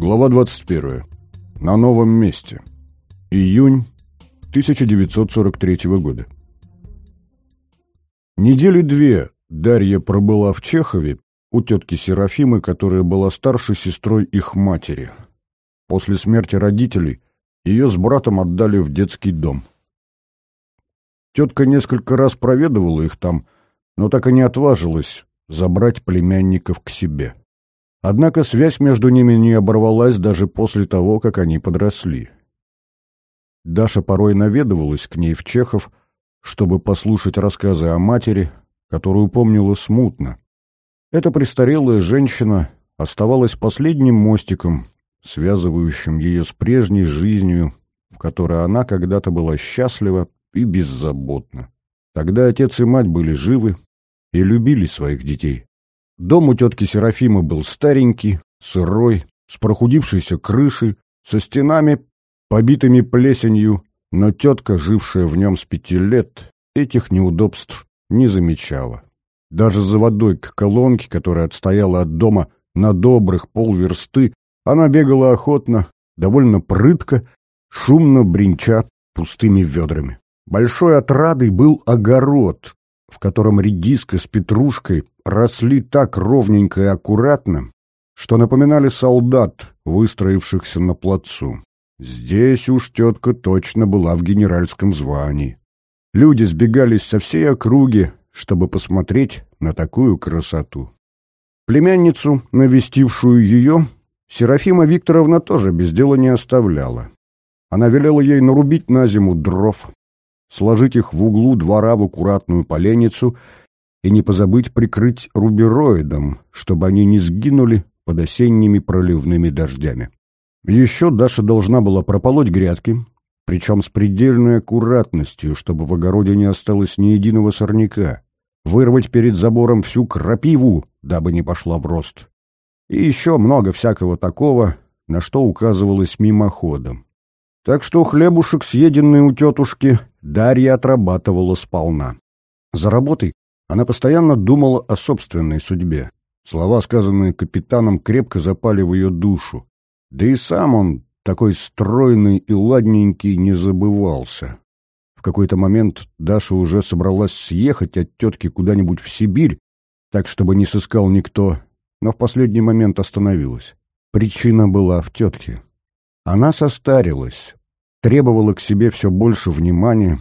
Глава 21. На новом месте. Июнь 1943 года. Недели две Дарья пробыла в Чехове у тетки Серафимы, которая была старшей сестрой их матери. После смерти родителей ее с братом отдали в детский дом. Тетка несколько раз проведывала их там, но так и не отважилась забрать племянников к себе. Однако связь между ними не оборвалась даже после того, как они подросли. Даша порой наведывалась к ней в Чехов, чтобы послушать рассказы о матери, которую помнила смутно. Эта престарелая женщина оставалась последним мостиком, связывающим ее с прежней жизнью, в которой она когда-то была счастлива и беззаботна. Тогда отец и мать были живы и любили своих детей. Дом у тетки Серафимы был старенький, сырой, с прохудившейся крышей, со стенами, побитыми плесенью, но тетка, жившая в нем с пяти лет, этих неудобств не замечала. Даже за водой к колонке, которая отстояла от дома на добрых полверсты, она бегала охотно, довольно прытко, шумно бренча пустыми ведрами. Большой отрадой был огород, в котором редиска с петрушкой росли так ровненько и аккуратно, что напоминали солдат, выстроившихся на плацу. Здесь уж тетка точно была в генеральском звании. Люди сбегались со всей округи, чтобы посмотреть на такую красоту. Племянницу, навестившую ее, Серафима Викторовна тоже без дела не оставляла. Она велела ей нарубить на зиму дров, сложить их в углу двора в аккуратную поленницу и не позабыть прикрыть рубероидом, чтобы они не сгинули под осенними проливными дождями. Еще Даша должна была прополоть грядки, причем с предельной аккуратностью, чтобы в огороде не осталось ни единого сорняка, вырвать перед забором всю крапиву, дабы не пошла в рост. И еще много всякого такого, на что указывалось мимоходом. Так что хлебушек, съеденный у тетушки, Дарья отрабатывала сполна. За работой она постоянно думала о собственной судьбе. Слова, сказанные капитаном, крепко запали в ее душу. Да и сам он, такой стройный и ладненький, не забывался. В какой-то момент Даша уже собралась съехать от тетки куда-нибудь в Сибирь, так, чтобы не сыскал никто, но в последний момент остановилась. Причина была в тетке. Она состарилась, требовала к себе все больше внимания,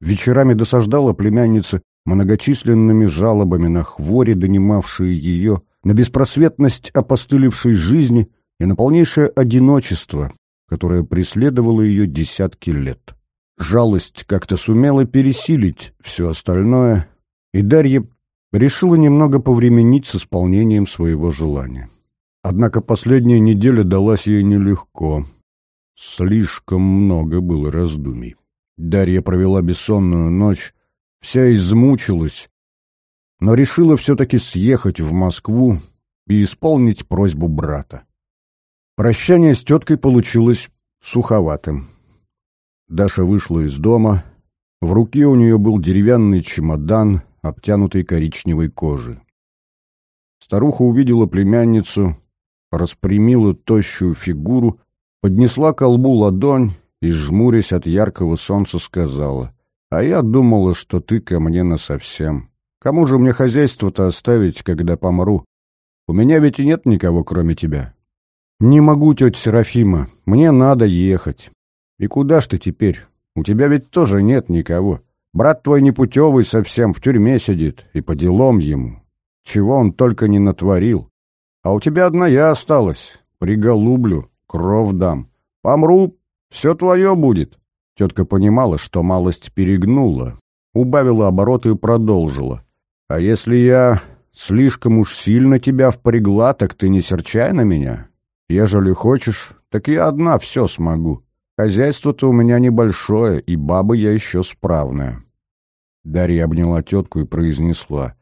вечерами досаждала племяннице многочисленными жалобами на хвори, донимавшие ее, на беспросветность опостылевшей жизни и на полнейшее одиночество, которое преследовало ее десятки лет. Жалость как-то сумела пересилить все остальное, и Дарья решила немного повременить с исполнением своего желания. Однако последняя неделя далась ей нелегко. Слишком много было раздумий. Дарья провела бессонную ночь, вся измучилась, но решила все-таки съехать в Москву и исполнить просьбу брата. Прощание с теткой получилось суховатым. Даша вышла из дома, в руке у нее был деревянный чемодан, обтянутый коричневой кожей. Старуха увидела племянницу, распрямила тощую фигуру, поднесла к колбу ладонь и, жмурясь от яркого солнца, сказала, «А я думала, что ты ко мне насовсем. Кому же мне хозяйство-то оставить, когда помру? У меня ведь и нет никого, кроме тебя». «Не могу, тетя Серафима, мне надо ехать». «И куда ж ты теперь? У тебя ведь тоже нет никого. Брат твой непутевый совсем в тюрьме сидит, и по делам ему. Чего он только не натворил. А у тебя одна я осталась. Приголублю, кров дам. Помру, все твое будет». Тетка понимала, что малость перегнула, убавила обороты и продолжила. «А если я слишком уж сильно тебя впрягла, так ты не серчай на меня. Ежели хочешь, так я одна все смогу. Хозяйство-то у меня небольшое, и баба я еще справная». Дарья обняла тетку и произнесла.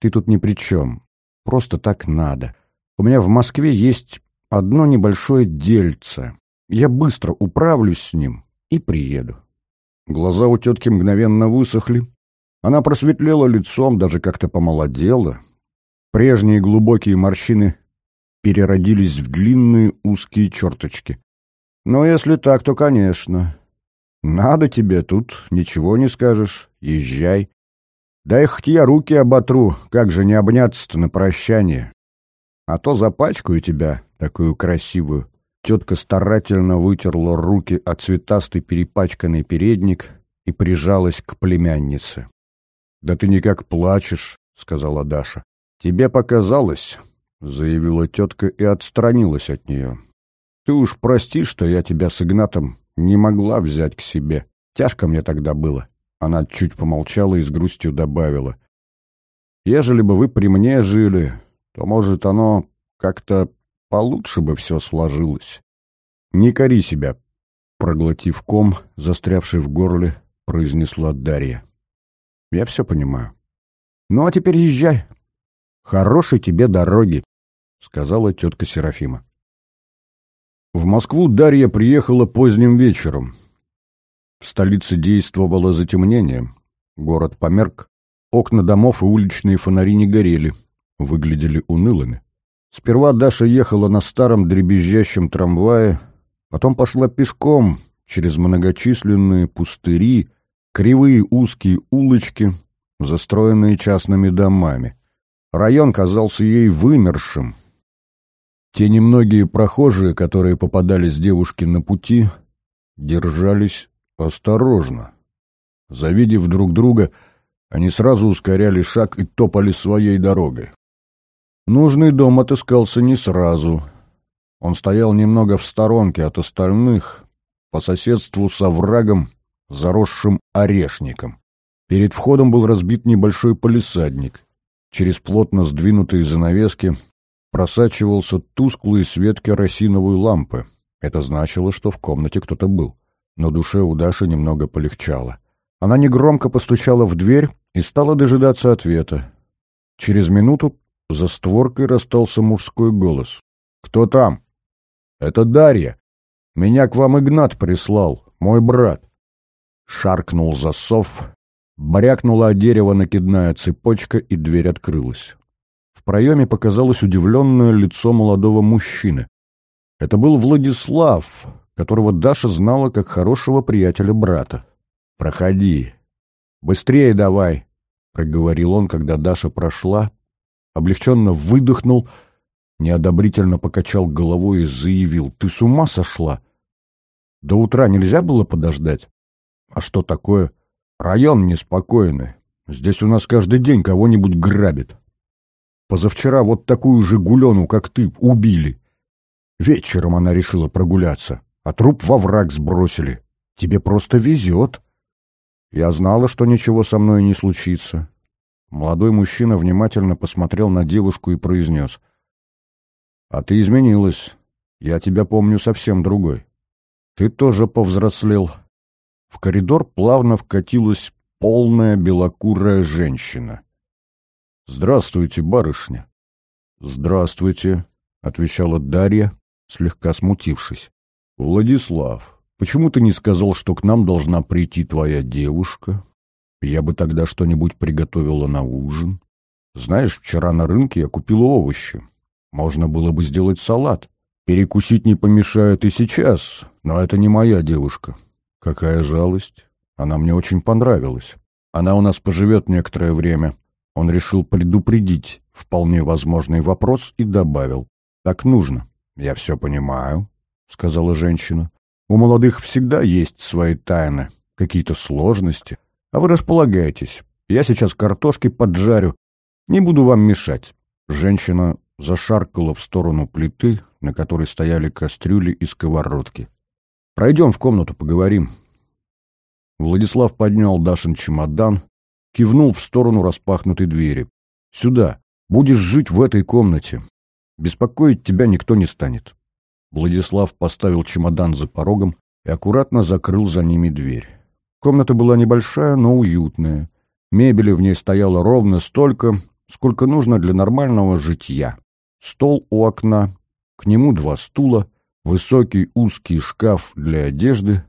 «Ты тут ни при чем. Просто так надо. У меня в Москве есть одно небольшое дельце. Я быстро управлюсь с ним и приеду». Глаза у тетки мгновенно высохли. Она просветлела лицом, даже как-то помолодела. Прежние глубокие морщины переродились в длинные узкие черточки. Но если так, то, конечно. Надо тебе, тут ничего не скажешь, езжай. Дай хоть я руки оботру, как же не обняться-то на прощание. А то запачкаю тебя, такую красивую. Тетка старательно вытерла руки от цветастый перепачканный передник и прижалась к племяннице. — Да ты никак плачешь, — сказала Даша. — Тебе показалось, — заявила тетка и отстранилась от нее. — Ты уж прости, что я тебя с Игнатом не могла взять к себе. Тяжко мне тогда было. Она чуть помолчала и с грустью добавила. Ежели бы вы при мне жили, то, может, оно как-то получше бы все сложилось. Не кори себя, проглотив ком, застрявший в горле, произнесла Дарья. Я все понимаю. Ну, а теперь езжай. Хорошей тебе дороги, сказала тетка Серафима. В Москву Дарья приехала поздним вечером. В столице действовало затемнение. Город померк. Окна домов и уличные фонари не горели, выглядели унылыми. Сперва Даша ехала на старом дребезжащем трамвае, потом пошла пешком через многочисленные пустыри, кривые узкие улочки, застроенные частными домами. Район казался ей вымершим. Те немногие прохожие, которые попадались девушке на пути, держались осторожно. Завидев друг друга, они сразу ускоряли шаг и топали своей дорогой. Нужный дом отыскался не сразу. Он стоял немного в сторонке от остальных, по соседству с оврагом, заросшим орешником. Перед входом был разбит небольшой полисадник. Через плотно сдвинутые занавески просачивался тусклый свет керосиновой лампы. Это значило, что в комнате кто-то был. Но душе у Даши немного полегчало. Она негромко постучала в дверь и стала дожидаться ответа. Через минуту за створкой расстался мужской голос. «Кто там?» «Это Дарья. Меня к вам Игнат прислал, мой брат». Шаркнул засов, брякнула о дерево накидная цепочка, и дверь открылась. В проеме показалось удивленное лицо молодого мужчины. Это был Владислав, которого Даша знала как хорошего приятеля брата. «Проходи. Быстрее давай», — проговорил он, когда Даша прошла, облегченно выдохнул, неодобрительно покачал головой и заявил, «Ты с ума сошла? До утра нельзя было подождать? А что такое? Район неспокойный. Здесь у нас каждый день кого-нибудь грабит. Позавчера вот такую же гулену, как ты, убили. Вечером она решила прогуляться, а труп во враг сбросили. Тебе просто везет». Я знала, что ничего со мной не случится. Молодой мужчина внимательно посмотрел на девушку и произнес. «А ты изменилась. Я тебя помню совсем другой. Ты тоже повзрослел». В коридор плавно вкатилась полная белокурая женщина. «Здравствуйте, барышня». «Здравствуйте», — отвечала Дарья, слегка смутившись. «Владислав, почему ты не сказал, что к нам должна прийти твоя девушка?» Я бы тогда что-нибудь приготовила на ужин. Знаешь, вчера на рынке я купила овощи. Можно было бы сделать салат. Перекусить не помешает и сейчас, но это не моя девушка. Какая жалость. Она мне очень понравилась. Она у нас поживет некоторое время. Он решил предупредить вполне возможный вопрос и добавил. Так нужно. Я все понимаю, сказала женщина. У молодых всегда есть свои тайны, какие-то сложности. А вы располагайтесь. Я сейчас картошки поджарю. Не буду вам мешать. Женщина зашаркала в сторону плиты, на которой стояли кастрюли и сковородки. Пройдем в комнату, поговорим. Владислав поднял Дашин чемодан, кивнул в сторону распахнутой двери. Сюда. Будешь жить в этой комнате. Беспокоить тебя никто не станет. Владислав поставил чемодан за порогом и аккуратно закрыл за ними дверь. Комната была небольшая, но уютная. Мебели в ней стояло ровно столько, сколько нужно для нормального житья. Стол у окна, к нему два стула, высокий узкий шкаф для одежды,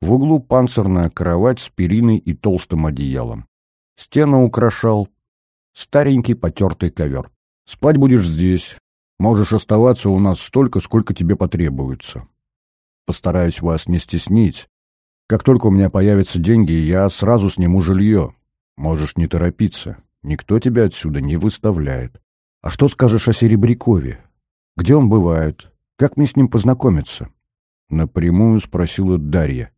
в углу панцирная кровать с периной и толстым одеялом. Стену украшал старенький потертый ковер. «Спать будешь здесь. Можешь оставаться у нас столько, сколько тебе потребуется. Постараюсь вас не стеснить. Как только у меня появятся деньги, я сразу сниму жилье. Можешь не торопиться. Никто тебя отсюда не выставляет. А что скажешь о Серебрякове? Где он бывает? Как мне с ним познакомиться? Напрямую спросила Дарья.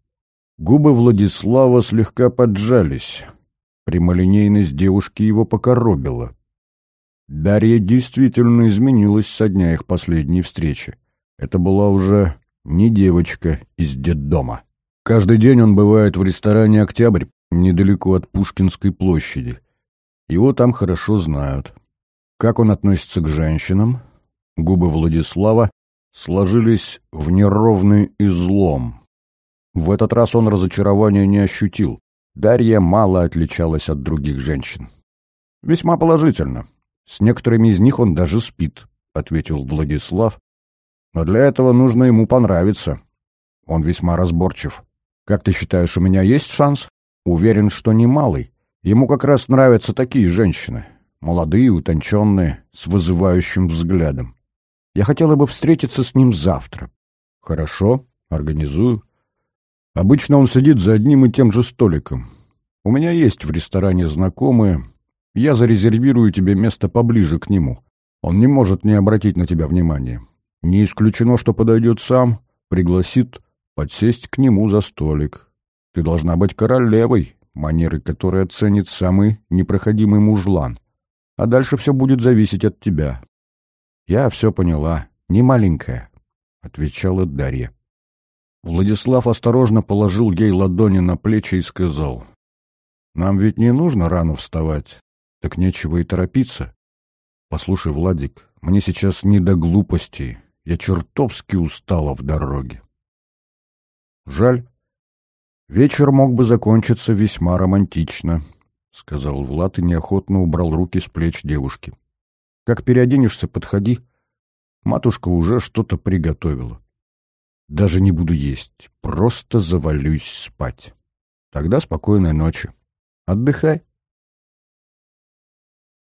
Губы Владислава слегка поджались. Прямолинейность девушки его покоробила. Дарья действительно изменилась со дня их последней встречи. Это была уже не девочка из детдома. Каждый день он бывает в ресторане «Октябрь», недалеко от Пушкинской площади. Его там хорошо знают. Как он относится к женщинам? Губы Владислава сложились в неровный излом. В этот раз он разочарования не ощутил. Дарья мало отличалась от других женщин. «Весьма положительно. С некоторыми из них он даже спит», — ответил Владислав. «Но для этого нужно ему понравиться. Он весьма разборчив. Как ты считаешь, у меня есть шанс? Уверен, что немалый. Ему как раз нравятся такие женщины. Молодые, утонченные, с вызывающим взглядом. Я хотела бы встретиться с ним завтра. Хорошо, организую. Обычно он сидит за одним и тем же столиком. У меня есть в ресторане знакомые. Я зарезервирую тебе место поближе к нему. Он не может не обратить на тебя внимания. Не исключено, что подойдет сам, пригласит подсесть к нему за столик. Ты должна быть королевой, манеры которой оценит самый непроходимый мужлан. А дальше все будет зависеть от тебя. «Я все поняла. Не маленькая», — отвечала Дарья. Владислав осторожно положил ей ладони на плечи и сказал, «Нам ведь не нужно рано вставать, так нечего и торопиться. Послушай, Владик, мне сейчас не до глупостей, я чертовски устала в дороге». «Жаль. Вечер мог бы закончиться весьма романтично», — сказал Влад и неохотно убрал руки с плеч девушки. Как переоденешься, подходи. Матушка уже что-то приготовила. Даже не буду есть, просто завалюсь спать. Тогда спокойной ночи. Отдыхай.